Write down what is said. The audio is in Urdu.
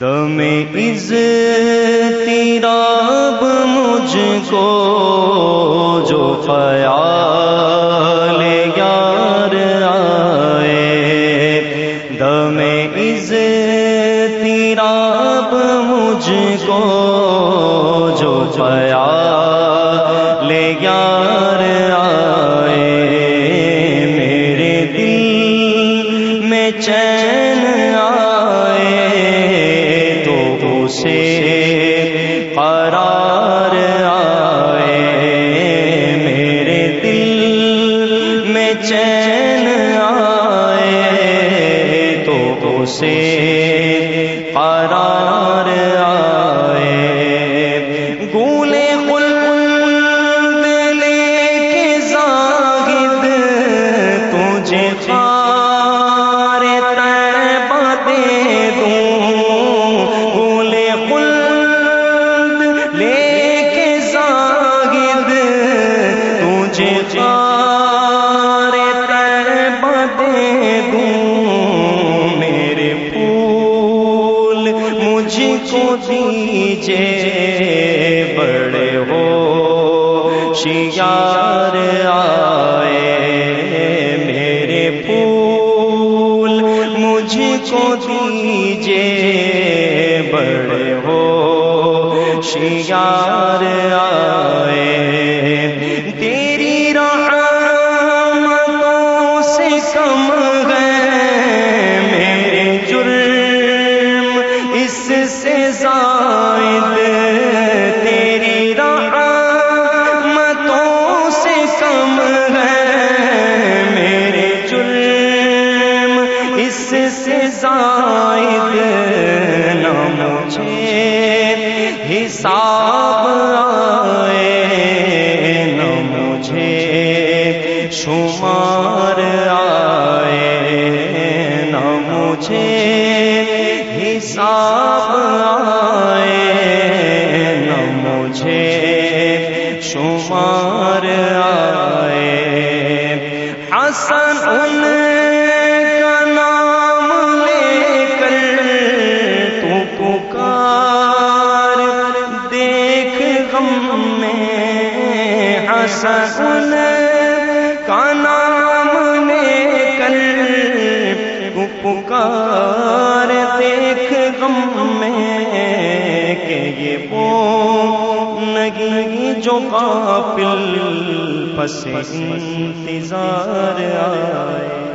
دم از تیراب مجھ کو، جو خیال یار آئے۔ دم از تیراب مجھ کو، جو خیال یار آئے۔ میرے دل میں چین سے قرار آئے میرے دل میں چین آئے تو سے قرار آئے گولے مل لے کے زاگد تجھے کو دیجے بڑے ہو شیار آئے میرے پھول مجھ کو دیجے بڑے ہو شیار آئے رحمتوں سے زائد تیری رحمتوں سے کم ہے میرے جرم، اس سے زائد نہ مجھے حساب آئے، نہ مجھے شمار آئے مجھے حساب آئے نہ مجھے شمار آئے۔ حسن ان کا نام لے کر تو پکار۔ دیکھ غم میں حسن ان کا نام میں کہ یہ وہ جو قافل پس انتظار آئے۔